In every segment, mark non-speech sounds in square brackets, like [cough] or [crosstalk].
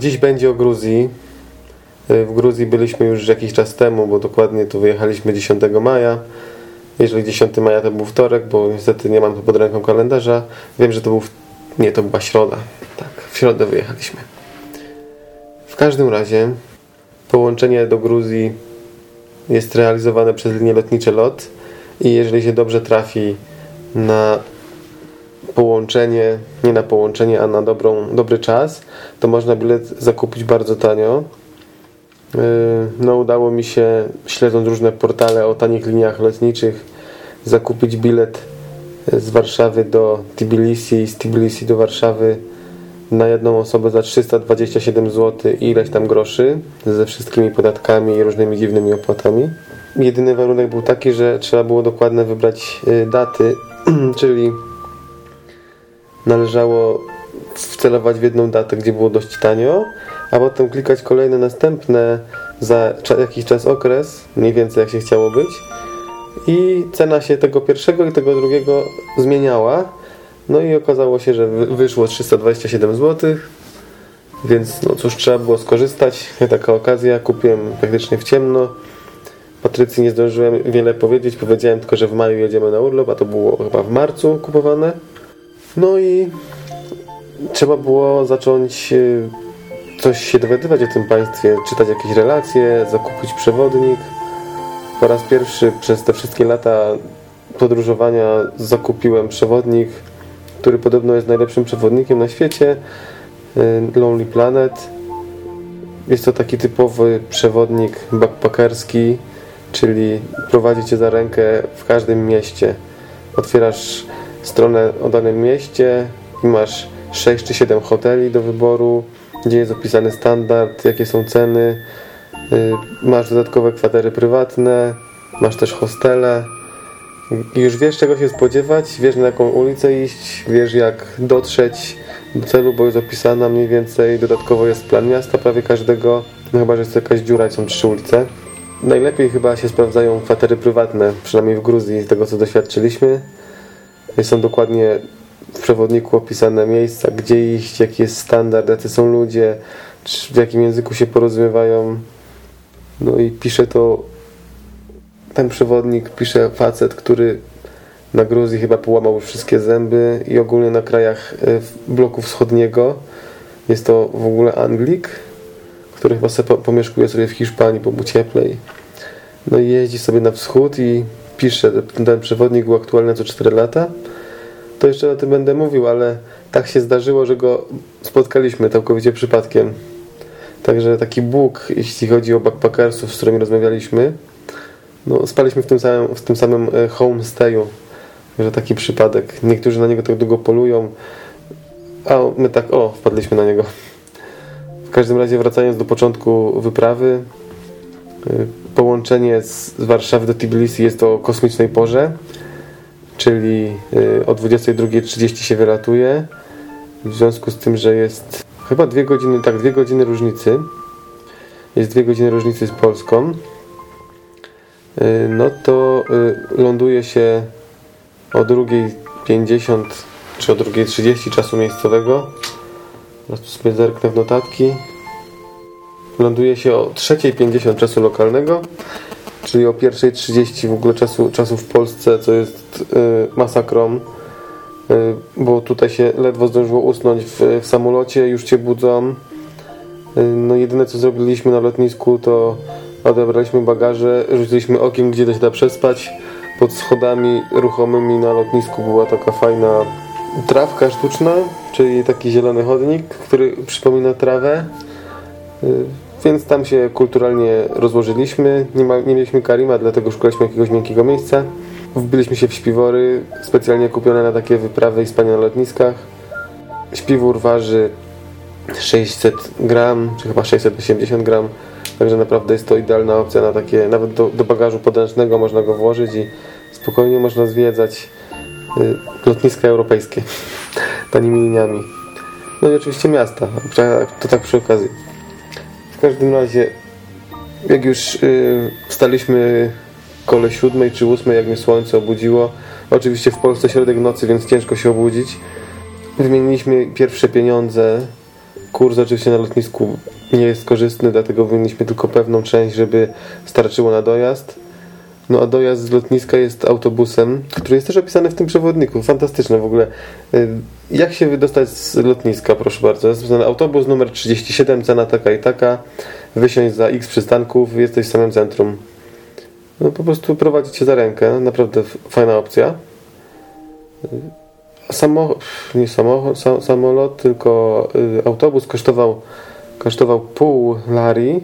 dziś będzie o Gruzji. Y, W Gruzji byliśmy już jakiś czas temu, bo dokładnie tu wyjechaliśmy 10 maja. Jeżeli 10 maja to był wtorek, bo niestety nie mam tu pod ręką kalendarza. Wiem, że to był... w- Nie, to była środa. Tak, w środę wyjechaliśmy. W każdym razie połączenie do Gruzji jest realizowane przez linie lotnicze LOT i jeżeli się dobrze trafi na połączenie, nie na połączenie, a na dobrą, dobry czas, to można bilet zakupić bardzo tanio. Yy, No udało mi się, śledząc różne portale o tanich liniach lotniczych, zakupić bilet z Warszawy do Tbilisi i z Tbilisi do Warszawy na jedną osobę za 327 zł i ileś tam groszy ze wszystkimi podatkami i różnymi dziwnymi opłatami. Jedyny warunek był taki, że trzeba było dokładnie wybrać y, daty, [clears throat] czyli należało wcelować w jedną datę, gdzie było dość tanio, a potem klikać kolejne następne za jakiś czas okres, mniej więcej jak się chciało być. I cena się tego pierwszego i tego drugiego zmieniała. No i okazało się, że wy- wyszło 327 zł. Więc no cóż, trzeba było skorzystać. Taka okazja, kupiłem praktycznie w ciemno. Patrycji nie zdążyłem wiele powiedzieć. Powiedziałem tylko, że w maju jedziemy na urlop, a to było chyba w marcu kupowane. No i trzeba było zacząć y, coś się dowiadywać o tym państwie, czytać jakieś relacje, zakupić przewodnik. Po raz pierwszy przez te wszystkie lata podróżowania zakupiłem przewodnik, który podobno jest najlepszym przewodnikiem na świecie. y, Lonely Planet. Jest to taki typowy przewodnik backpackerski, czyli prowadzi cię za rękę w każdym mieście. Otwierasz stronę o danym mieście i masz 6 czy 7 hoteli do wyboru, gdzie jest opisany standard, jakie są ceny. Y, Masz dodatkowe kwatery prywatne, masz też hostele. I już wiesz czego się spodziewać, wiesz na jaką ulicę iść, wiesz jak dotrzeć do celu, bo jest opisana mniej więcej. Dodatkowo jest plan miasta prawie każdego, no chyba, że jest jakaś dziura i są trzy ulice. Najlepiej chyba się sprawdzają kwatery prywatne, przynajmniej w Gruzji, z tego co doświadczyliśmy. Są dokładnie w przewodniku opisane miejsca, gdzie iść, jaki jest standard, jacy są ludzie, w jakim języku się porozumiewają. No i pisze to ten przewodnik, pisze facet, który na Gruzji chyba połamał już wszystkie zęby i ogólnie na krajach w bloku wschodniego jest to w ogóle Anglik, który chyba sobie po- pomieszkuje sobie w Hiszpanii, bo mu cieplej. No i jeździ sobie na wschód i pisze, ten, przewodnik był aktualny co 4 lata. To jeszcze o tym będę mówił, ale tak się zdarzyło, że go spotkaliśmy całkowicie przypadkiem. Także taki Bóg, jeśli chodzi o backpackersów, z którymi rozmawialiśmy. No, spaliśmy w tym samym, w tym samym e, homestayu. Że taki przypadek. Niektórzy na niego tak długo polują, a my tak, o, wpadliśmy na niego. W każdym razie wracając do początku wyprawy, y, połączenie z Warszawy do Tbilisi jest o kosmicznej porze, czyli y, o 22.30 się wylatuje. W związku z tym, że jest chyba dwie godziny, tak, dwie godziny różnicy. Jest dwie godziny różnicy z Polską. Y, No to y, ląduje się o 2.50 czy o 2.30 czasu miejscowego. Teraz sobie zerknę w notatki. Ląduje się o 3.50 czasu lokalnego, czyli o 1.30 w ogóle czasu, czasu w Polsce, co jest y, masakrą, y, bo tutaj się ledwo zdążyło usnąć w, w samolocie, już cię budzą. Y, no jedyne co zrobiliśmy na lotnisku to odebraliśmy bagaże, rzuciliśmy okiem gdzie to się da przespać. Pod schodami ruchomymi na lotnisku była taka fajna trawka sztuczna, czyli taki zielony chodnik, który przypomina trawę. Więc tam się kulturalnie rozłożyliśmy. Nie, ma, nie mieliśmy karima, dlatego szukaliśmy jakiegoś miękkiego miejsca. Wbiliśmy się w śpiwory, specjalnie kupione na takie wyprawy i spanie na lotniskach. Śpiwór waży 600 gram, czy chyba 680 gram. Także naprawdę jest to idealna opcja na takie, nawet do, do bagażu podręcznego można go włożyć i spokojnie można zwiedzać y, lotniska europejskie [laughs] tanimi liniami. No i oczywiście miasta, to tak przy okazji. W każdym razie, jak już y, wstaliśmy kole siódmej czy ósmej, jak mnie słońce obudziło, oczywiście w Polsce środek nocy, więc ciężko się obudzić. Wymieniliśmy pierwsze pieniądze kurs oczywiście na lotnisku nie jest korzystny, dlatego wymieniliśmy tylko pewną część, żeby starczyło na dojazd. No a dojazd z lotniska jest autobusem, który jest też opisany w tym przewodniku. Fantastyczne w ogóle. Y, jak się wydostać z lotniska, proszę bardzo? Jest autobus numer 37, cena taka i taka. Wysiąść za x przystanków, jesteś w samym centrum. No po prostu prowadzić cię za rękę. Naprawdę fajna opcja. Samochód, nie samochód, sam, samolot, tylko y, autobus kosztował, kosztował pół lari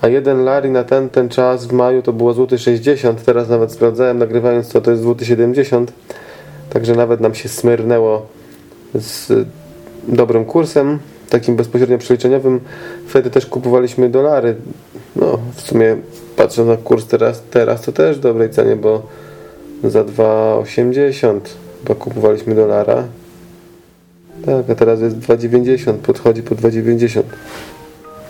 a jeden lari na ten, ten czas w maju to było złoty 60, teraz nawet sprawdzałem nagrywając to, to jest złoty 70, także nawet nam się smyrnęło z dobrym kursem, takim bezpośrednio przeliczeniowym. Wtedy też kupowaliśmy dolary. No, w sumie patrząc na kurs teraz, teraz to też dobrej cenie, bo za 2,80 bo kupowaliśmy dolara. Tak, a teraz jest 2,90, podchodzi po 2,90.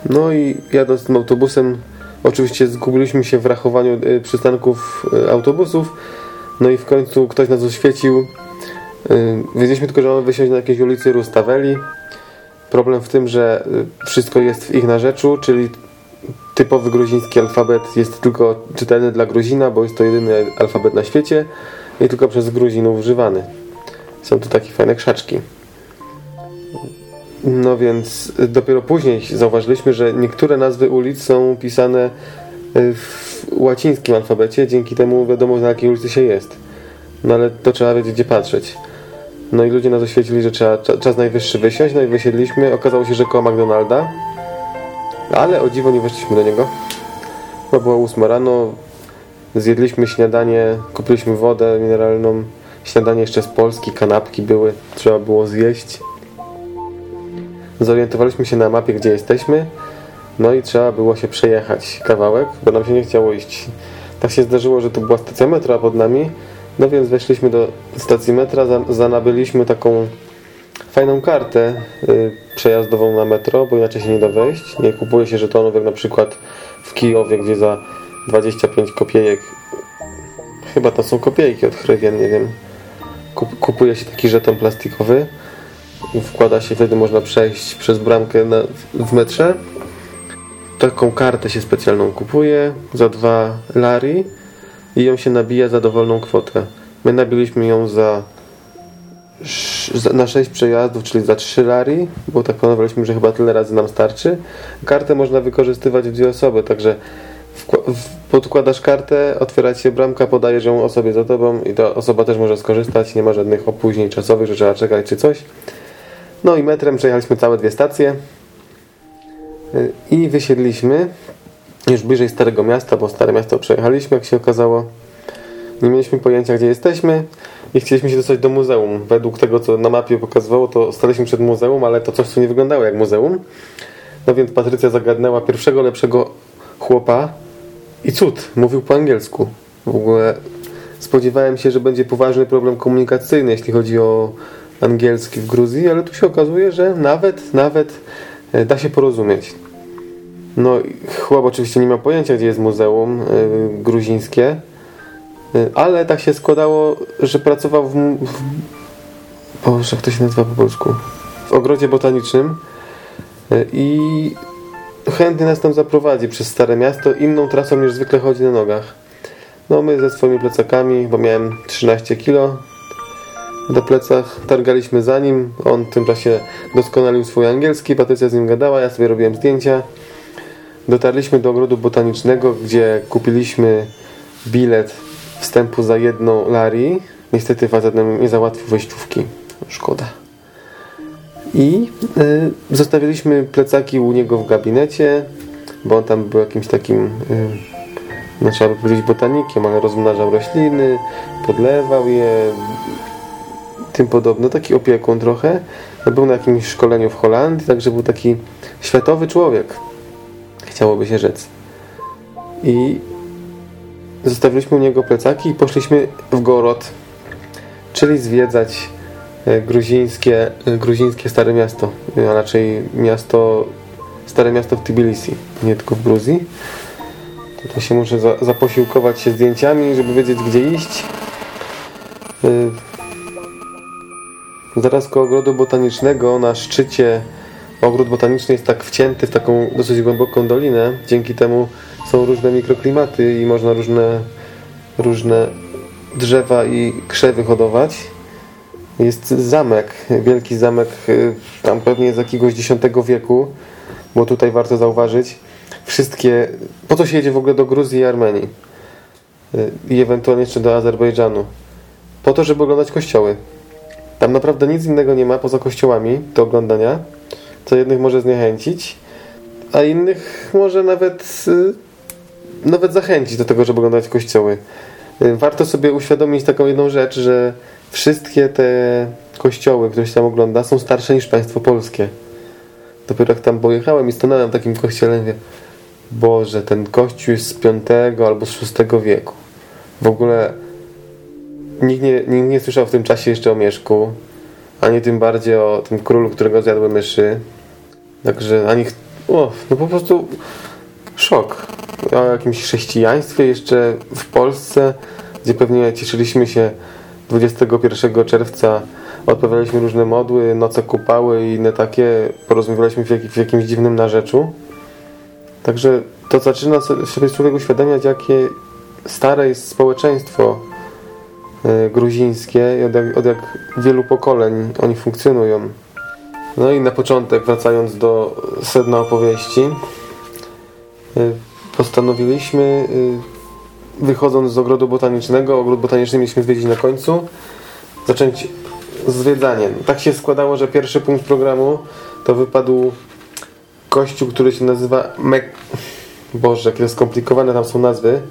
No i jadąc tym autobusem, oczywiście zgubiliśmy się w rachowaniu y, przystanków y, autobusów. No i w końcu ktoś nas oświecił. Y, wiedzieliśmy tylko, że mamy wysiąść na jakiejś ulicy Rustaveli. Problem w tym, że wszystko jest w ich narzeczu, czyli typowy gruziński alfabet jest tylko czytelny dla Gruzina, bo jest to jedyny alfabet na świecie i tylko przez Gruzinów używany. Są tu takie fajne krzaczki. No więc dopiero później zauważyliśmy, że niektóre nazwy ulic są pisane w łacińskim alfabecie, dzięki temu wiadomo na jakiej ulicy się jest. No ale to trzeba wiedzieć gdzie patrzeć. No i ludzie nas oświecili, że trzeba czas najwyższy wysiąść, no i wysiedliśmy. Okazało się, że koło McDonalda. Ale o dziwo nie weszliśmy do niego. Chyba była 8 rano. Zjedliśmy śniadanie, kupiliśmy wodę mineralną. Śniadanie jeszcze z Polski, kanapki były, trzeba było zjeść zorientowaliśmy się na mapie, gdzie jesteśmy, no i trzeba było się przejechać kawałek, bo nam się nie chciało iść. Tak się zdarzyło, że to była stacja metra pod nami, no więc weszliśmy do stacji metra, zanabyliśmy taką fajną kartę y, przejazdową na metro, bo inaczej się nie da wejść. Nie kupuje się żetonów, jak na przykład w Kijowie, gdzie za 25 kopiejek, chyba to są kopiejki od hrywien, nie wiem, kupuje się taki żeton plastikowy wkłada się, wtedy można przejść przez bramkę na, w metrze. Taką kartę się specjalną kupuje za dwa lari i ją się nabija za dowolną kwotę. My nabiliśmy ją za na 6 przejazdów, czyli za 3 lari, bo tak planowaliśmy, że chyba tyle razy nam starczy. Kartę można wykorzystywać w dwie osoby, także podkładasz kartę, otwiera się bramka, podajesz ją osobie za tobą i ta osoba też może skorzystać, nie ma żadnych opóźnień czasowych, że trzeba czekać czy coś. No i metrem przejechaliśmy całe dwie stacje i wysiedliśmy już bliżej Starego Miasta, bo Stare Miasto przejechaliśmy, jak się okazało. Nie mieliśmy pojęcia, gdzie jesteśmy i chcieliśmy się dostać do muzeum. Według tego, co na mapie pokazywało, to staliśmy przed muzeum, ale to coś, co nie wyglądało jak muzeum. No więc Patrycja zagadnęła pierwszego lepszego chłopa i cud, mówił po angielsku. W ogóle spodziewałem się, że będzie poważny problem komunikacyjny, jeśli chodzi o angielski w Gruzji, ale tu się okazuje, że nawet, nawet e, da się porozumieć. No, chłop oczywiście nie ma pojęcia, gdzie jest muzeum y, gruzińskie, y, ale tak się składało, że pracował w, w Boże, jak to się nazywa po polsku? W ogrodzie botanicznym i chętnie nas tam zaprowadzi przez Stare Miasto inną trasą niż zwykle chodzi na nogach. No my ze swoimi plecakami, bo miałem 13 kilo, na plecach, targaliśmy za nim, on w tym czasie doskonalił swój angielski, Patrycja z nim gadała, ja sobie robiłem zdjęcia. Dotarliśmy do ogrodu botanicznego, gdzie kupiliśmy bilet wstępu za jedną lari. Niestety facet nam nie załatwił wejściówki. Szkoda. I y, zostawiliśmy plecaki u niego w gabinecie, bo on tam był jakimś takim, y, no trzeba by powiedzieć botanikiem, ale rozmnażał rośliny, podlewał je, tym podobno, taki opiekun trochę. Był na jakimś szkoleniu w Holandii, także był taki światowy człowiek. Chciałoby się rzec. I zostawiliśmy u niego plecaki i poszliśmy w Gorod, czyli zwiedzać e, gruzińskie, e, gruzińskie Stare Miasto, a raczej miasto, Stare Miasto w Tbilisi, nie tylko w Gruzji. To się muszę za, zaposiłkować się zdjęciami, żeby wiedzieć gdzie iść. Zaraz koło ogrodu botanicznego na szczycie ogród botaniczny jest tak wcięty w taką dosyć głęboką dolinę. Dzięki temu są różne mikroklimaty i można różne, różne drzewa i krzewy hodować. Jest zamek, wielki zamek, y, tam pewnie z jakiegoś X wieku, bo tutaj warto zauważyć, wszystkie, po co się jedzie w ogóle do Gruzji i Armenii y, i ewentualnie jeszcze do Azerbejdżanu? Po to, żeby oglądać kościoły. Tam naprawdę nic innego nie ma poza kościołami do oglądania, co jednych może zniechęcić, a innych może nawet, y, nawet zachęcić do tego, żeby oglądać kościoły. Warto sobie uświadomić taką jedną rzecz, że wszystkie te kościoły, które się tam ogląda, są starsze niż państwo polskie. Dopiero jak tam pojechałem i stanąłem w takim kościele, mówię, Boże, ten kościół jest z V albo z VI wieku. W ogóle nikt nie, nikt nie słyszał w tym czasie jeszcze o Mieszku, ani tym bardziej o tym królu, którego zjadły myszy. Także ani... O, no po prostu szok. O jakimś chrześcijaństwie jeszcze w Polsce, gdzie pewnie cieszyliśmy się 21 czerwca odprawialiśmy różne modły, noce kupały i inne takie, porozumiewaliśmy w, jak, w jakimś dziwnym narzeczu. Także to zaczyna sobie człowiek uświadamiać, jakie stare jest społeczeństwo gruzińskie i od jak, od jak wielu pokoleń oni funkcjonują. No i na początek, wracając do sedna opowieści, e, postanowiliśmy e, wychodząc z ogrodu botanicznego, ogród botaniczny mieliśmy zwiedzić na końcu, zacząć zwiedzanie. Tak się składało, że pierwszy punkt programu to wypadł kościół, który się nazywa Me... Boże, jakie skomplikowane tam są nazwy.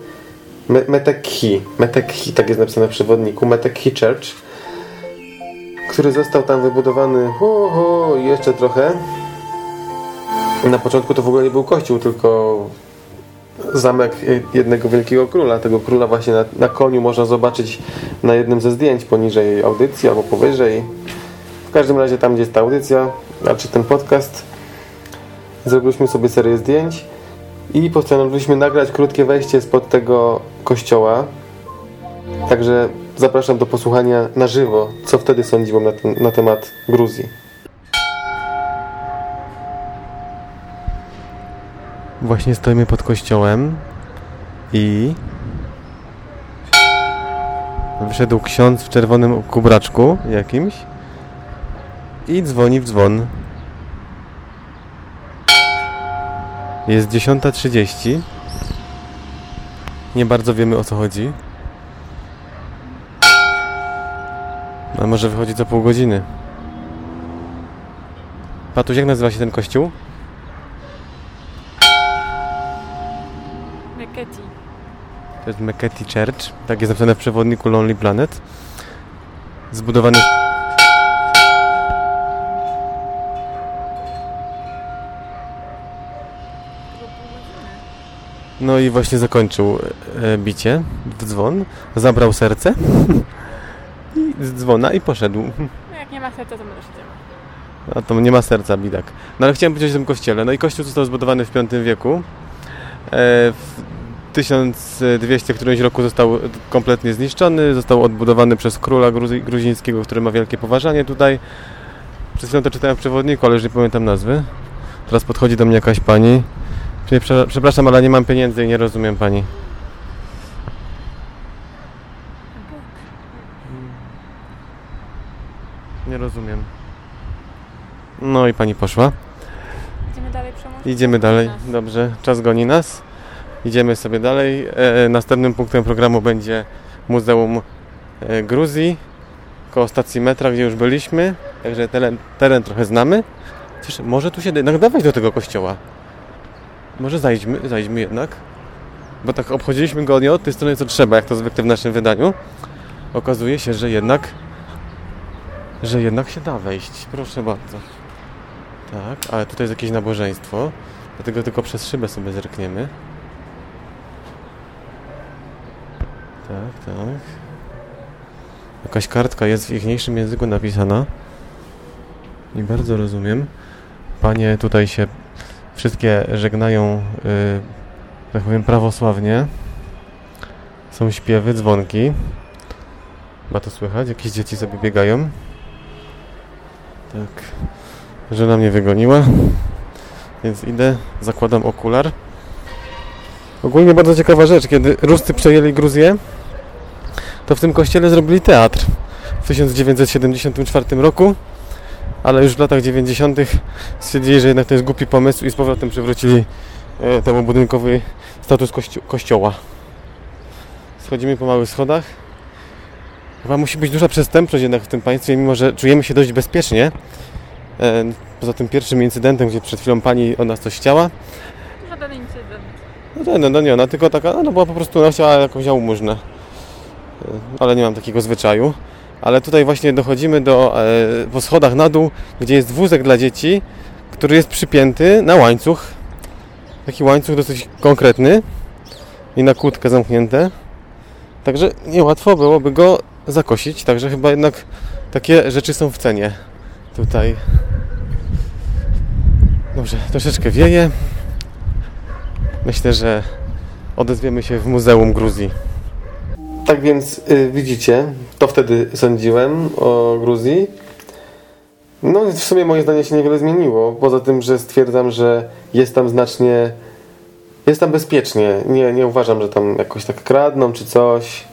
Me Metekhi. Metekhi, tak jest napisane w przewodniku. Metekhi Church, który został tam wybudowany ho, ho, jeszcze trochę. Na początku to w ogóle nie był kościół, tylko zamek jednego wielkiego króla. Tego króla właśnie na, na, koniu można zobaczyć na jednym ze zdjęć poniżej audycji albo powyżej. W każdym razie tam, gdzie jest ta audycja, znaczy ten podcast, zrobiliśmy sobie serię zdjęć i postanowiliśmy nagrać krótkie wejście spod tego kościoła. Także zapraszam do posłuchania na żywo, co wtedy sądziłem na, ten, na temat Gruzji. Właśnie stoimy pod kościołem i wyszedł ksiądz w czerwonym kubraczku jakimś i dzwoni w dzwon. Jest 10.30. Nie bardzo wiemy o co chodzi. A może wychodzi za pół godziny. Patuś, jak nazywa się ten kościół? To jest Meketi Church, tak jest napisane w przewodniku Lonely Planet. Zbudowany... No i właśnie zakończył e, bicie w dzwon, zabrał serce [laughs] i z dzwona i poszedł. No jak nie ma serca, to możesz idziemy. A to nie ma serca, bidak. No ale chciałem powiedzieć o tym kościele. No i kościół został zbudowany w V wieku. E, 1200 w którymś roku został kompletnie zniszczony, został odbudowany przez króla gruzi gruzińskiego, który ma wielkie poważanie tutaj. Przez chwilę to czytałem w przewodniku, ale już nie pamiętam nazwy. Teraz podchodzi do mnie jakaś pani. Przepraszam, ale nie mam pieniędzy i nie rozumiem pani. Nie rozumiem. No i pani poszła. Idziemy dalej, Przemoż? Idziemy dalej. Dobrze, czas goni nas. Idziemy sobie dalej. E, następnym punktem programu będzie Muzeum e, Gruzji koło stacji metra, gdzie już byliśmy. Także teren, teren trochę znamy. Chociaż może tu się jednak dawać do tego kościoła. Może zajdźmy, zajdźmy jednak. Bo tak obchodziliśmy go nie od tej strony co trzeba, jak to zwykle w naszym wydaniu. Okazuje się, że jednak że jednak się da wejść. Proszę bardzo. Tak, ale tutaj jest jakieś nabożeństwo. Dlatego tylko przez szybę sobie zerkniemy. Tak, tak. Jakaś kartka jest w ichniejszym języku napisana. Nie bardzo rozumiem. Panie tutaj się wszystkie żegnają, yy, tak powiem, prawosławnie. Są śpiewy, dzwonki. Ma to słychać? Jakieś dzieci sobie biegają. Tak. Żona mnie wygoniła, więc idę, zakładam okular. Ogólnie bardzo ciekawa rzecz, kiedy Ruscy przejęli Gruzję, to w tym kościele zrobili teatr w 1974 roku, ale już w latach 90. stwierdzili, że jednak to jest głupi pomysł i z powrotem przywrócili e, temu budynkowy status kościo- kościoła. Schodzimy po małych schodach. Chyba musi być duża przestępczość jednak w tym państwie, mimo że czujemy się dość bezpiecznie. E, Poza tym pierwszym incydentem, gdzie przed chwilą pani od nas coś chciała, Żaden incydent. no to no, no nie, ona tylko taka, ona była po prostu, ona chciała jakąś jałmużnę. E, Ale nie mam takiego zwyczaju. Ale tutaj właśnie dochodzimy do, e, po schodach na dół, gdzie jest wózek dla dzieci, który jest przypięty na łańcuch. Taki łańcuch dosyć konkretny i na kłódkę zamknięte. Także niełatwo byłoby go zakosić, także chyba jednak takie rzeczy są w cenie tutaj. Dobrze, troszeczkę wieje. Myślę, że odezwiemy się w Muzeum Gruzji. Tak więc y, widzicie, to wtedy sądziłem o Gruzji. No w sumie moje zdanie się niewiele zmieniło, poza tym, że stwierdzam, że jest tam znacznie, jest tam bezpiecznie. Nie, nie uważam, że tam jakoś tak kradną czy coś.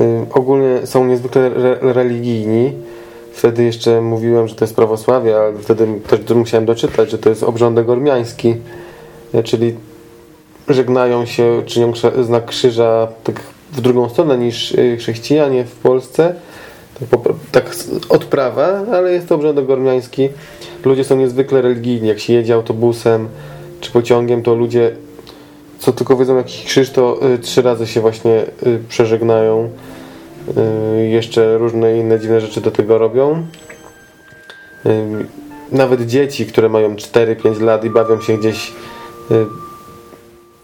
Y, ogólnie są niezwykle re, religijni. Wtedy jeszcze mówiłem, że to jest prawosławie, ale wtedy też musiałem doczytać, że to jest obrządek ormiański, y, czyli żegnają się, czynią znak krzyża tak w drugą stronę niż y, chrześcijanie w Polsce. Tak, po, z- odprawa, ale jest to obrządek ormiański. Ludzie są niezwykle religijni. Jak się jedzie autobusem czy pociągiem, to ludzie co tylko wiedzą jakiś krzyż, to y, trzy razy się właśnie y, przeżegnają. Jeszcze różne inne dziwne rzeczy do tego robią. Nawet dzieci, które mają 4-5 lat i bawią się gdzieś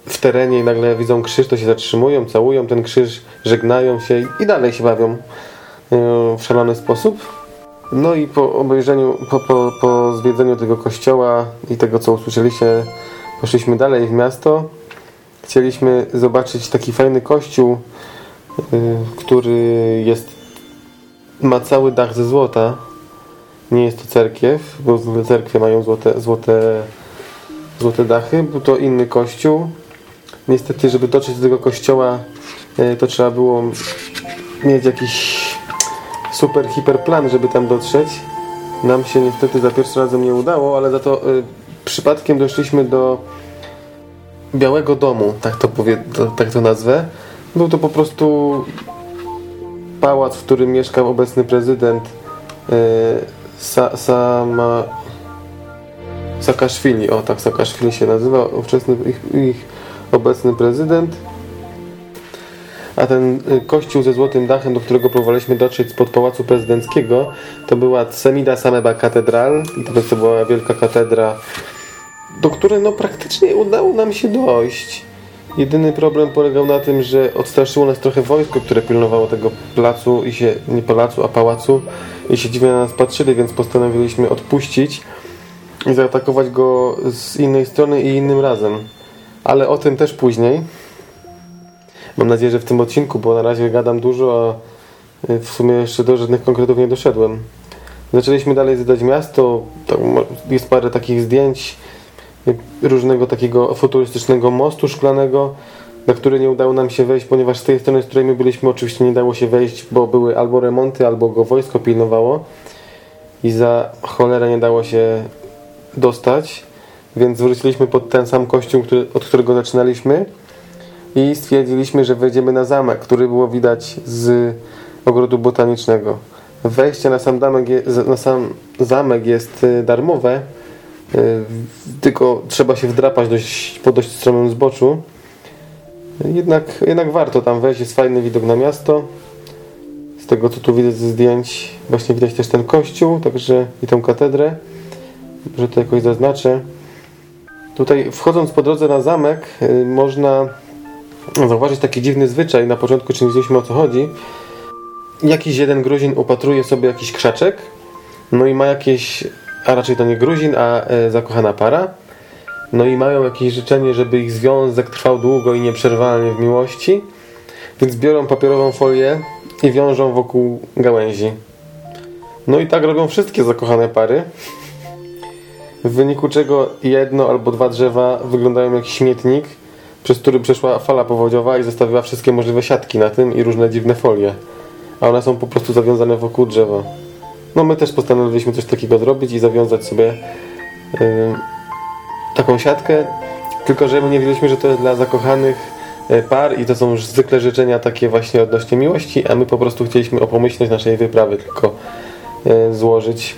w terenie i nagle widzą krzyż, to się zatrzymują, całują ten krzyż, żegnają się i dalej się bawią y, w szalony sposób. No i po obejrzeniu, po, po, po zwiedzeniu tego kościoła i tego, co usłyszeliście, poszliśmy dalej w miasto. Chcieliśmy zobaczyć taki fajny kościół, y, który jest ma cały dach ze złota. Nie jest to cerkiew, bo cerkwie mają złote, złote, złote dachy. Był to inny kościół. Niestety, żeby dotrzeć do tego kościoła, y, to trzeba było mieć jakiś super, hiper plan, żeby tam dotrzeć. Nam się niestety za pierwszym razem nie udało, ale za to y, przypadkiem doszliśmy do Białego Domu, tak to, powie, to, tak to nazwę. Był to po prostu pałac, w którym mieszkał obecny prezydent y, Sa, Sama, Saakaszwili. O tak, Saakaszwili się nazywa, ówczesny ich, ich obecny prezydent. A ten y, kościół ze złotym dachem, do którego próbowaliśmy dotrzeć spod pałacu prezydenckiego, to była Semida Sameba Katedral. I to, to była wielka katedra, do której no praktycznie udało nam się dojść. Jedyny problem polegał na tym, że odstraszyło nas trochę wojsko, które pilnowało tego placu i się, nie placu, a pałacu i się dziwnie na nas patrzyli, więc postanowiliśmy odpuścić i zaatakować go z innej strony i innym razem. Ale o tym też później. Mam nadzieję, że w tym odcinku, bo na razie gadam dużo, a y, w sumie jeszcze do żadnych konkretów nie doszedłem. Zaczęliśmy dalej zwiedzać miasto, jest parę takich zdjęć y, różnego takiego futurystycznego mostu szklanego, na który nie udało nam się wejść, ponieważ z tej strony, z której my byliśmy, oczywiście nie dało się wejść, bo były albo remonty, albo go wojsko pilnowało i za cholerę nie dało się dostać, więc wróciliśmy pod ten sam kościół, który, od którego zaczynaliśmy i stwierdziliśmy, że wejdziemy na zamek, który było widać z ogrodu botanicznego. Wejście na sam, zamek je, na sam zamek jest y, darmowe, y, tylko trzeba się wdrapać dość, po dość stromym zboczu. Jednak, jednak warto tam wejść, jest fajny widok na miasto. Z tego co tu widać ze zdjęć, właśnie widać też ten kościół, także i tą katedrę, że to jakoś zaznaczę. Tutaj wchodząc po drodze na zamek, y, można zauważyć taki dziwny zwyczaj. Na początku czy nie o co chodzi. Jakiś jeden Gruzin upatruje sobie jakiś krzaczek, no i ma jakieś, a raczej to nie Gruzin, a e, zakochana para. No i mają jakieś życzenie, żeby ich związek trwał długo i nieprzerwalnie w miłości. Więc biorą papierową folię i wiążą wokół gałęzi. No i tak robią wszystkie zakochane pary. W wyniku czego jedno albo dwa drzewa wyglądają jak śmietnik, przez który przeszła fala powodziowa i zostawiła wszystkie możliwe siatki na tym i różne dziwne folie. A one są po prostu zawiązane wokół drzewa. No my też postanowiliśmy coś takiego zrobić i zawiązać sobie yy, taką siatkę, tylko że my nie wiedzieliśmy, że to jest dla zakochanych e, par i to są już zwykle życzenia takie właśnie odnośnie miłości, a my po prostu chcieliśmy o pomyślność naszej wyprawy tylko e, złożyć.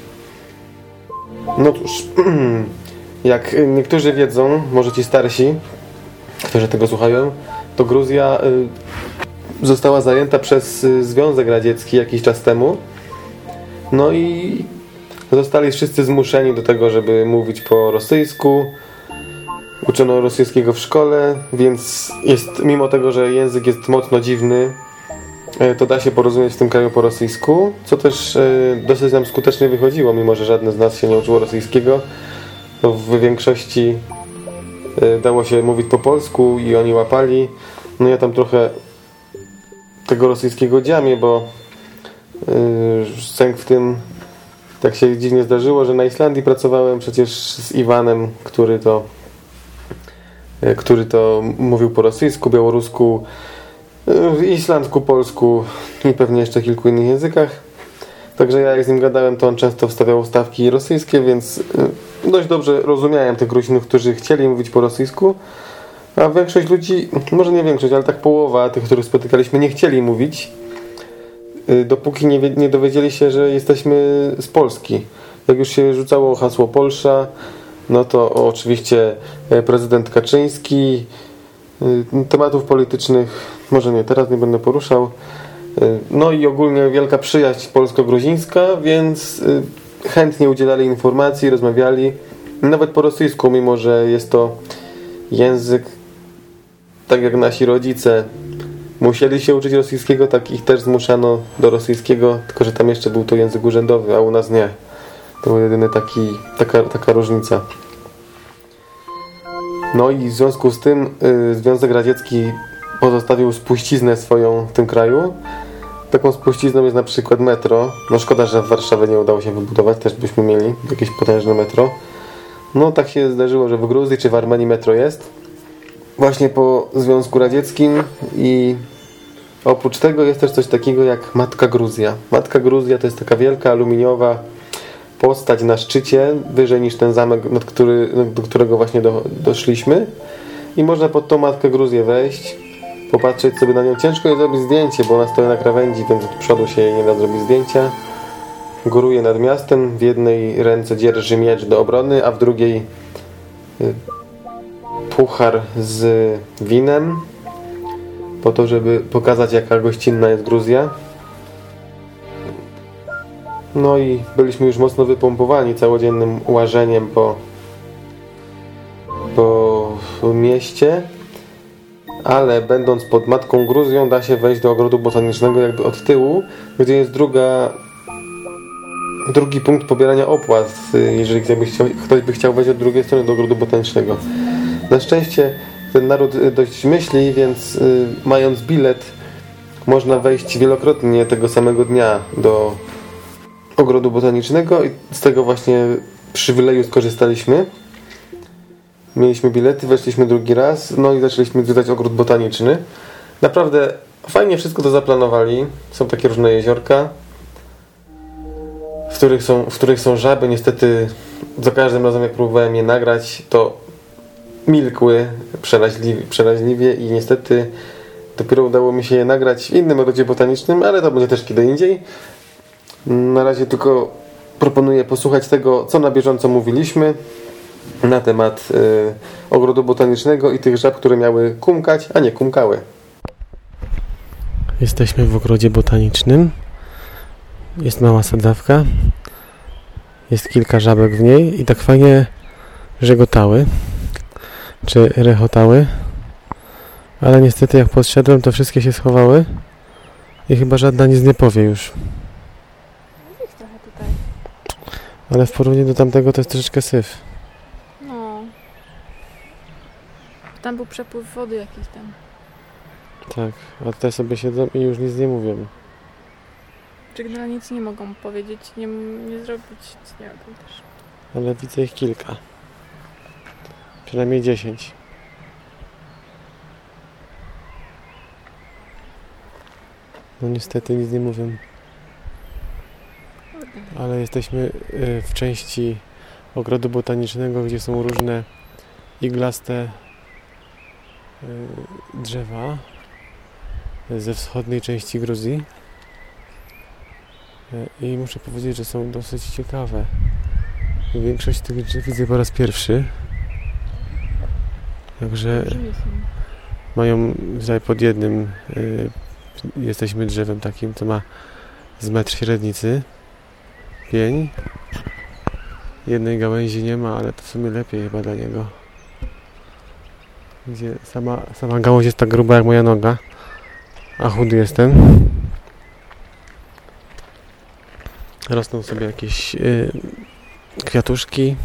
No cóż, [clears throat] jak niektórzy wiedzą, może ci starsi, którzy tego słuchają, to Gruzja y, została zajęta przez y, Związek Radziecki jakiś czas temu. No i zostali wszyscy zmuszeni do tego, żeby mówić po rosyjsku. Uczono rosyjskiego w szkole, więc jest, mimo tego, że język jest mocno dziwny, to da się porozumieć w tym kraju po rosyjsku, co też e, dosyć nam skutecznie wychodziło, mimo że żadne z nas się nie uczyło rosyjskiego. To w większości e, dało się mówić po polsku i oni łapali. No ja tam trochę tego rosyjskiego dziamię, bo sęk w tym tak się dziwnie zdarzyło, że na Islandii pracowałem przecież z Iwanem, który to e, który to mówił po rosyjsku, białorusku, e, islandzku, polsku i pewnie jeszcze kilku innych językach. Także ja jak z nim gadałem, to on często wstawiał stawki rosyjskie, więc e, dość dobrze rozumiałem tych Gruzinów, którzy chcieli mówić po rosyjsku, a większość ludzi, może nie większość, ale tak połowa tych, których spotykaliśmy, nie chcieli mówić, y, dopóki nie, nie dowiedzieli się, że jesteśmy z Polski. Jak już się rzucało hasło Polsza, no to oczywiście e, prezydent Kaczyński, y, tematów politycznych, może nie, teraz nie będę poruszał. Y, No i ogólnie wielka przyjaźń polsko-gruzińska, więc y, chętnie udzielali informacji, rozmawiali, nawet po rosyjsku, mimo że jest to język, tak jak nasi rodzice musieli się uczyć rosyjskiego, tak ich też zmuszano do rosyjskiego, tylko że tam jeszcze był to język urzędowy, a u nas nie. To był jedyny taki, taka, taka różnica. No i w związku z tym y, Związek Radziecki pozostawił spuściznę swoją w tym kraju. Taką spuścizną jest na przykład metro. No szkoda, że w Warszawie nie udało się wybudować, też byśmy mieli jakieś potężne metro. No tak się zdarzyło, że w Gruzji czy w Armenii metro jest. Właśnie po Związku Radzieckim i oprócz tego jest też coś takiego jak Matka Gruzja. Matka Gruzja to jest taka wielka aluminiowa postać na szczycie, wyżej niż ten zamek, który, do którego właśnie do, doszliśmy. I można pod tą Matkę Gruzję wejść, popatrzeć sobie na nią. Ciężko jest zrobić zdjęcie, bo ona stoi na krawędzi, więc od przodu się jej nie da zrobić zdjęcia. Góruje nad miastem, w jednej ręce dzierży miecz do obrony, a w drugiej y, puchar z winem po to, żeby pokazać jaka gościnna jest Gruzja. No i byliśmy już mocno wypompowani całodziennym łażeniem po, po mieście, ale będąc pod Matką Gruzją da się wejść do ogrodu botanicznego jakby od tyłu, gdzie jest druga drugi punkt pobierania opłat, jeżeli chciał, ktoś by chciał wejść od drugiej strony do ogrodu botanicznego. Na szczęście ten naród y, dość myśli, więc y, mając bilet można wejść wielokrotnie tego samego dnia do ogrodu botanicznego i z tego właśnie przywileju skorzystaliśmy. Mieliśmy bilety, weszliśmy drugi raz, no i zaczęliśmy zwiedzać ogród botaniczny. Naprawdę fajnie wszystko to zaplanowali. Są takie różne jeziorka, w których są, w których są żaby. Niestety za każdym razem jak próbowałem je nagrać, to milkły przeraźliwie, przeraźliwie i niestety dopiero udało mi się je nagrać w innym ogrodzie botanicznym, ale to będzie też kiedy indziej. Na razie tylko proponuję posłuchać tego, co na bieżąco mówiliśmy na temat y, ogrodu botanicznego i tych żab, które miały kumkać, a nie kumkały. Jesteśmy w ogrodzie botanicznym. Jest mała sadzawka. Jest kilka żabek w niej i tak fajnie żegotały czy rechotały. Ale niestety jak podszedłem, to wszystkie się schowały i chyba żadna nic nie powie już. Jest trochę tutaj. Ale w porównaniu do tamtego to jest troszeczkę syf. No. Tam był przepływ wody jakiś tam. Tak, a tutaj sobie siedzą i już nic nie mówią. Czy generalnie nic nie mogą powiedzieć, nie, nie zrobić, nic nie robią też. Ale widzę ich kilka. Przynajmniej 10. No niestety nic nie mówię. Ale jesteśmy y, w części ogrodu botanicznego, gdzie są różne iglaste y, drzewa ze wschodniej części Gruzji. Y, I muszę powiedzieć, że są dosyć ciekawe. Większość tych drzew widzę po raz pierwszy. Także mają pod jednym jesteśmy drzewem takim, co ma z metr średnicy pień. Jednej gałęzi nie ma, ale to w sumie lepiej chyba dla niego. Gdzie sama, sama gałąź jest tak gruba jak moja noga, a chudy jestem. Rosną sobie jakieś y, kwiatuszki,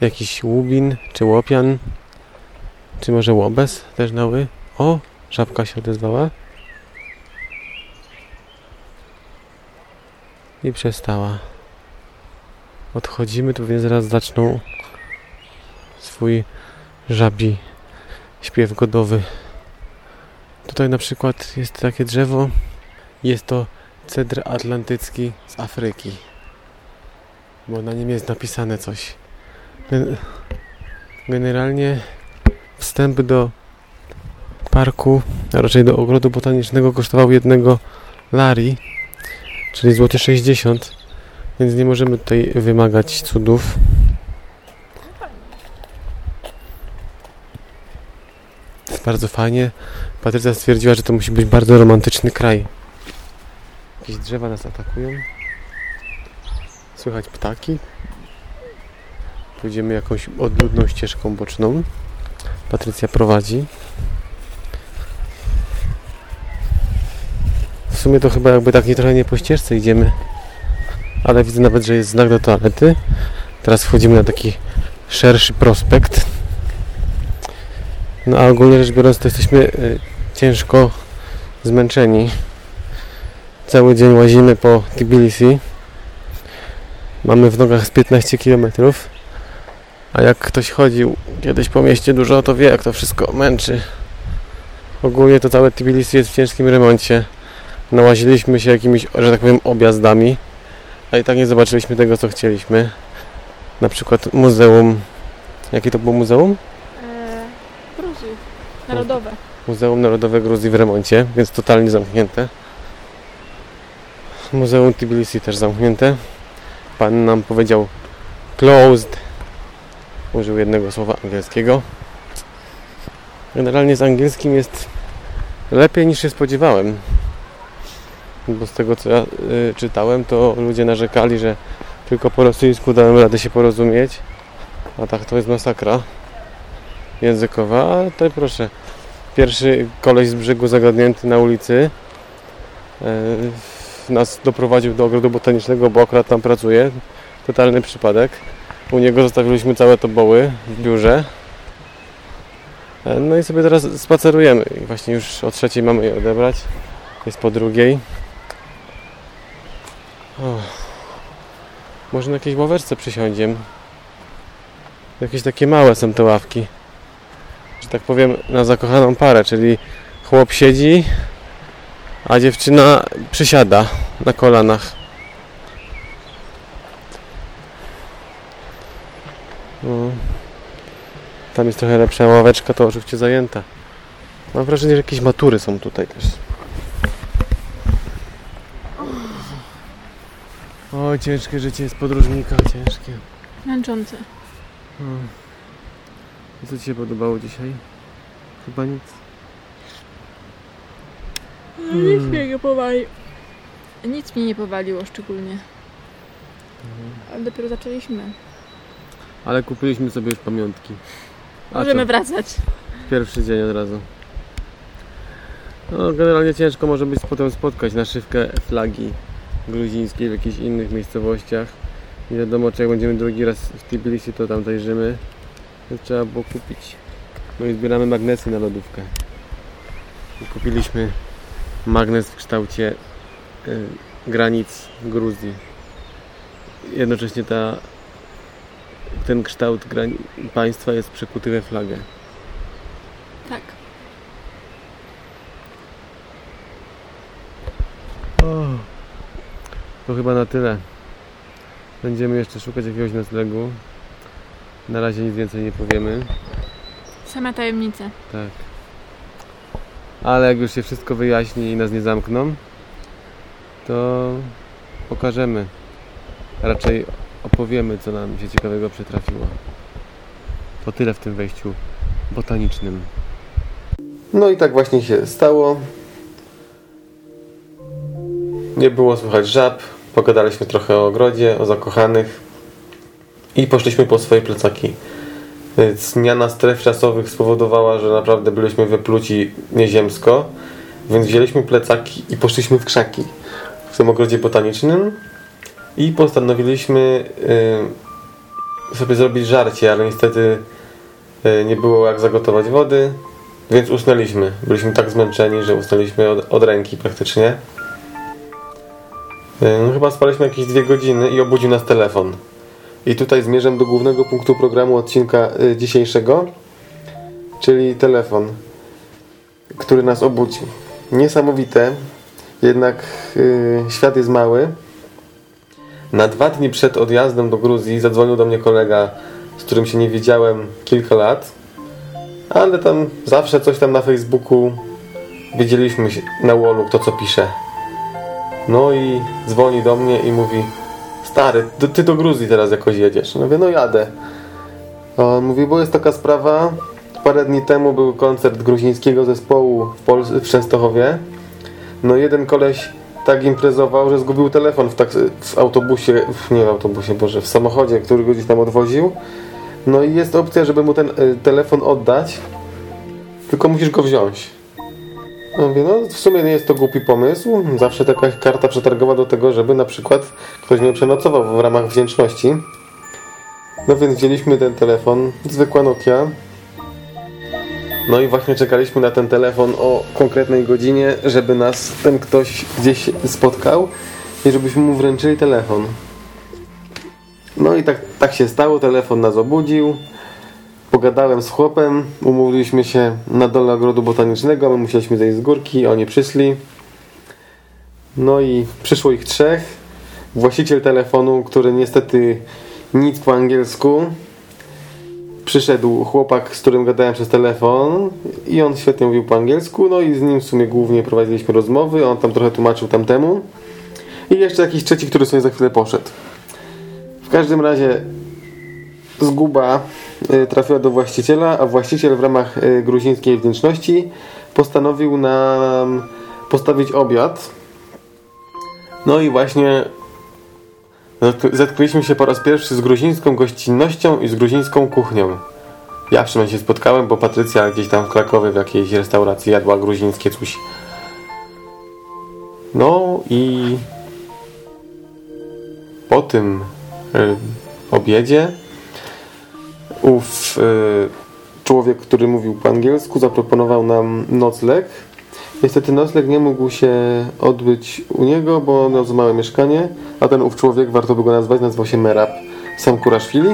jakiś łubin czy łopian, czy może łobez też nały. O, żabka się odezwała. I przestała. Odchodzimy, tu więc zaraz zaczną swój żabi śpiew godowy. Tutaj na przykład jest takie drzewo. Jest to cedr atlantycki z Afryki. Bo na nim jest napisane coś. Gen- Generalnie wstęp do parku, a raczej do ogrodu botanicznego kosztował jednego lari, czyli złoty 60, więc nie możemy tutaj wymagać cudów. Jest bardzo fajnie. Patrycja stwierdziła, że to musi być bardzo romantyczny kraj. Jakieś drzewa nas atakują. Słychać ptaki. Pójdziemy jakąś odludną ścieżką boczną. Patrycja prowadzi. W sumie to chyba jakby tak nie trochę nie po ścieżce idziemy. Ale widzę nawet, że jest znak do toalety. Teraz wchodzimy na taki szerszy prospekt. No a ogólnie rzecz biorąc to jesteśmy y, ciężko zmęczeni. Cały dzień łazimy po Tbilisi. Mamy w nogach z 15 kilometrów. A jak ktoś chodził kiedyś po mieście dużo, to wie jak to wszystko męczy. Ogólnie to całe Tbilisi jest w ciężkim remoncie. Nałaziliśmy się jakimiś, że tak powiem, objazdami, a i tak nie zobaczyliśmy tego, co chcieliśmy. Na przykład muzeum. Jakie to było muzeum? E, Gruzji. Narodowe. Muzeum Narodowe Gruzji w remoncie, więc totalnie zamknięte. Muzeum Tbilisi też zamknięte. Pan nam powiedział closed. Użył jednego słowa angielskiego. Generalnie z angielskim jest lepiej niż się spodziewałem. Bo z tego co ja y, czytałem, to ludzie narzekali, że tylko po rosyjsku dałem radę się porozumieć. A tak to jest masakra językowa. A tutaj proszę, pierwszy koleś z brzegu zagadnięty na ulicy e, nas doprowadził do ogrodu botanicznego, bo akurat tam pracuje. Totalny przypadek. U niego zostawiliśmy całe toboły w biurze. E, No i sobie teraz spacerujemy. I właśnie już o trzeciej mamy je odebrać. Jest po drugiej. Może na jakiejś ławerce przysiądziem. Jakieś takie małe są te ławki że tak powiem, na zakochaną parę, czyli chłop siedzi, a dziewczyna przysiada na kolanach. No. Tam jest trochę lepsza ławeczka, to oczywiście zajęta. Mam wrażenie, że jakieś matury są tutaj też. O, ciężkie życie jest podróżnika, ciężkie. Męczące. Hmm. Co Ci się podobało dzisiaj? Chyba nic. Nic mnie nie powali. Nic mnie nie powaliło szczególnie. Ale dopiero zaczęliśmy. Ale kupiliśmy sobie już pamiątki. A Możemy co? wracać. Pierwszy dzień od razu. No, generalnie ciężko może być potem spotkać naszywkę flagi gruzińskiej w jakichś innych miejscowościach. Nie wiadomo, czy jak będziemy drugi raz w Tbilisi, to tam zajrzymy. To trzeba było kupić. No i zbieramy magnesy na lodówkę. I kupiliśmy magnes w kształcie y, granic Gruzji. Jednocześnie ta ten kształt państwa jest przekuty we flagę. Tak. To chyba na tyle. Będziemy jeszcze szukać jakiegoś noclegu. Na razie nic więcej nie powiemy. Same tajemnice. Tak. Ale jak już się wszystko wyjaśni i nas nie zamkną, to pokażemy. Raczej opowiemy, co nam się ciekawego przytrafiło. To tyle w tym wejściu botanicznym. No i tak właśnie się stało. Nie było słychać żab. Pogadaliśmy trochę o ogrodzie, o zakochanych i poszliśmy po swoje plecaki. Zmiana stref czasowych spowodowała, że naprawdę byliśmy wypluci nieziemsko, więc wzięliśmy plecaki i poszliśmy w krzaki w tym ogrodzie botanicznym i postanowiliśmy y, sobie zrobić żarcie, ale niestety y, nie było jak zagotować wody, więc usnęliśmy. Byliśmy tak zmęczeni, że usnęliśmy od, od ręki praktycznie. Y, no, chyba spaliśmy jakieś dwie godziny i obudził nas telefon. I tutaj zmierzam do głównego punktu programu odcinka y, dzisiejszego, czyli telefon, który nas obudził. Niesamowite, jednak y, świat jest mały. Na dwa dni przed odjazdem do Gruzji zadzwonił do mnie kolega, z którym się nie widziałem kilka lat, ale tam zawsze coś tam na Facebooku widzieliśmy na wallu, kto co pisze. No i dzwoni do mnie i mówi Stary, ty, do Gruzji teraz jakoś jedziesz. No mówię, no jadę. A on mówi, bo jest taka sprawa. Parę dni temu był koncert gruzińskiego zespołu w, Pol- w Częstochowie. No jeden koleś tak imprezował, że zgubił telefon w, w autobusie, w, nie w autobusie, boże, w samochodzie, który go gdzieś tam odwoził. No i jest opcja, żeby mu ten y, telefon oddać, tylko musisz go wziąć. No mówię, no w sumie nie jest to głupi pomysł. Zawsze taka karta przetargowa do tego, żeby na przykład ktoś mnie przenocował w ramach wdzięczności. No więc wzięliśmy ten telefon, zwykła Nokia. No i właśnie czekaliśmy na ten telefon o konkretnej godzinie, żeby nas ten ktoś gdzieś spotkał i żebyśmy mu wręczyli telefon. No i tak, tak się stało, telefon nas obudził. Pogadałem z chłopem, umówiliśmy się na dole ogrodu botanicznego, my musieliśmy zejść z górki, oni przyszli. No i przyszło ich trzech. Właściciel telefonu, który niestety nic po angielsku. Przyszedł chłopak, z którym gadałem przez telefon i on świetnie mówił po angielsku, no i z nim w sumie głównie prowadziliśmy rozmowy, on tam trochę tłumaczył tamtemu. I jeszcze jakiś trzeci, który sobie za chwilę poszedł. W każdym razie zguba trafiła do właściciela, a właściciel w ramach y, gruzińskiej wdzięczności postanowił nam postawić obiad. No i właśnie zetknęliśmy się po raz pierwszy z gruzińską gościnnością i z gruzińską kuchnią. Ja przynajmniej się spotkałem, bo Patrycja gdzieś tam w Krakowie w jakiejś restauracji jadła gruzińskie coś. No i po tym y, obiedzie ów y, człowiek, który mówił po angielsku, zaproponował nam nocleg. Niestety nocleg nie mógł się odbyć u niego, bo miał za małe mieszkanie, a ten ów człowiek, warto by go nazwać, nazywał się Merab Sam Kuraszwili.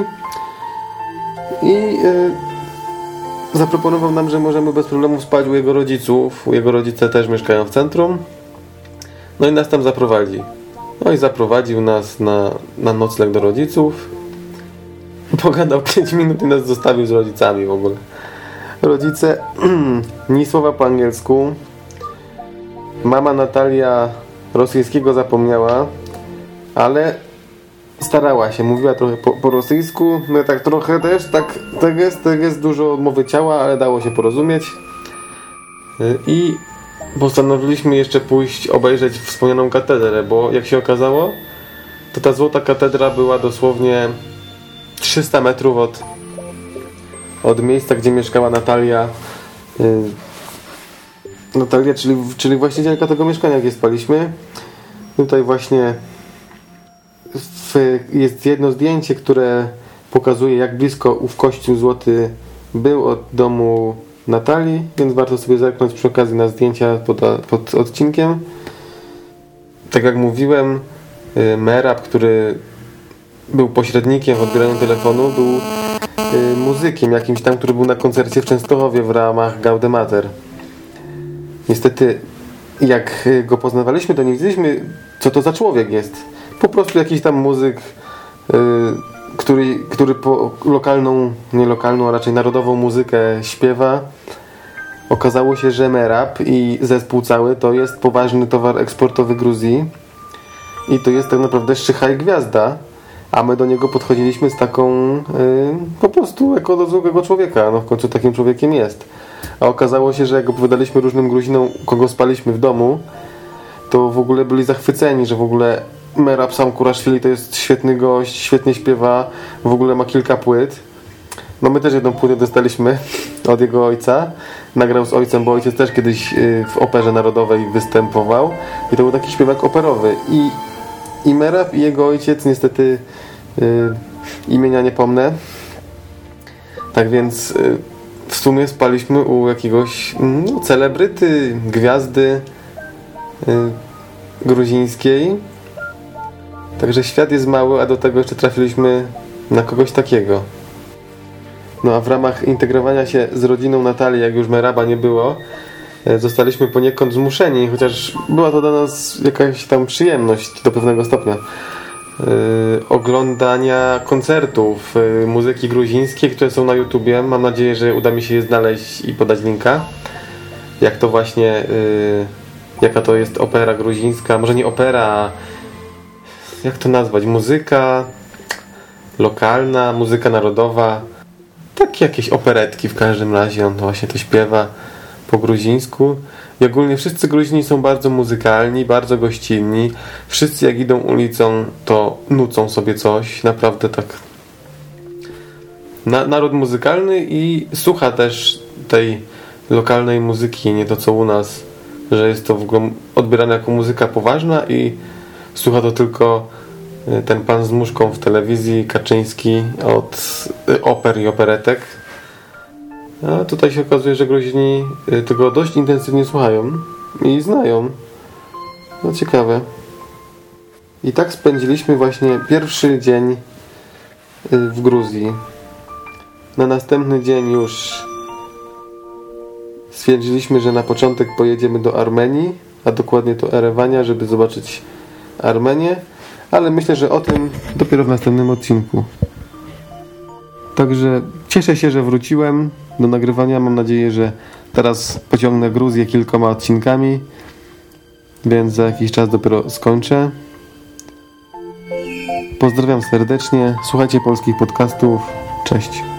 I y, zaproponował nam, że możemy bez problemu spać u jego rodziców. Jego rodzice też mieszkają w centrum. No i nas tam zaprowadzi. No i zaprowadził nas na, na nocleg do rodziców. Pogadał 5 minut i nas zostawił z rodzicami w ogóle. Rodzice [clears throat] ni słowa po angielsku. Mama Natalia rosyjskiego zapomniała, ale starała się, mówiła trochę po, po rosyjsku, no tak trochę też, tak, tak jest, tak jest dużo mowy ciała, ale dało się porozumieć. Y, I postanowiliśmy jeszcze pójść obejrzeć wspomnianą katedrę, bo jak się okazało, to ta złota katedra była dosłownie 300 metrów od, od miejsca, gdzie mieszkała Natalia. y, Natalia, czyli, czyli właścicielka tego mieszkania, gdzie spaliśmy. Tutaj właśnie w, jest jedno zdjęcie, które pokazuje, jak blisko ów kościół złoty był od domu Natalii, więc warto sobie zerknąć przy okazji na zdjęcia pod, pod odcinkiem. Tak jak mówiłem, y, Merab, który był pośrednikiem w odbieraniu telefonu, był y, muzykiem jakimś tam, który był na koncercie w Częstochowie w ramach Gaudemater. Niestety, jak y, go poznawaliśmy, to nie wiedzieliśmy, co to za człowiek jest. Po prostu jakiś tam muzyk, y, który, który po lokalną, nie lokalną, a raczej narodową muzykę śpiewa. Okazało się, że Merab i zespół cały to jest poważny towar eksportowy Gruzji i to jest tak naprawdę szczycha i gwiazda, a my do niego podchodziliśmy z taką y, po prostu jako do zwykłego człowieka, no w końcu takim człowiekiem jest. A okazało się, że jak opowiadaliśmy różnym Gruzinom, kogo spaliśmy w domu, to w ogóle byli zachwyceni, że w ogóle Merab Sam Kuraszwili to jest świetny gość, świetnie śpiewa, w ogóle ma kilka płyt. No my też jedną płytę dostaliśmy [laughs] od jego ojca. Nagrał z ojcem, bo ojciec też kiedyś y, w operze narodowej występował. I to był taki śpiewak operowy. I, i Merab i jego ojciec niestety y, imienia nie pomnę. Tak więc y, w sumie spaliśmy u jakiegoś no, celebryty, gwiazdy y, gruzińskiej. Także świat jest mały, a do tego jeszcze trafiliśmy na kogoś takiego. No a w ramach integrowania się z rodziną Natalii, jak już Meraba nie było, zostaliśmy poniekąd zmuszeni, chociaż była to dla nas jakaś tam przyjemność do pewnego stopnia. Yy, oglądania koncertów yy, muzyki gruzińskiej, które są na YouTubie. Mam nadzieję, że uda mi się je znaleźć i podać linka. Jak to właśnie, yy, jaka to jest opera gruzińska, może nie opera, jak to nazwać, muzyka lokalna, muzyka narodowa, takie jakieś operetki w każdym razie, on właśnie to śpiewa po gruzińsku. I ogólnie wszyscy Gruzini są bardzo muzykalni, bardzo gościnni. Wszyscy jak idą ulicą, to nucą sobie coś, naprawdę tak. Na, naród muzykalny i słucha też tej lokalnej muzyki, nie to co u nas, że jest to w ogóle odbierane jako muzyka poważna i słucha to tylko y, ten pan z muszką w telewizji, Kaczyński od y, oper i operetek. A tutaj się okazuje, że Gruzini y, tego dość intensywnie słuchają i znają. No ciekawe. I tak spędziliśmy właśnie pierwszy dzień y, w Gruzji. Na następny dzień już stwierdziliśmy, że na początek pojedziemy do Armenii, a dokładnie do Erewania, żeby zobaczyć Armenię, ale myślę, że o tym dopiero w następnym odcinku. Także cieszę się, że wróciłem do nagrywania. Mam nadzieję, że teraz pociągnę Gruzję kilkoma odcinkami, więc za jakiś czas dopiero skończę. Pozdrawiam serdecznie. Słuchajcie polskich podcastów. Cześć.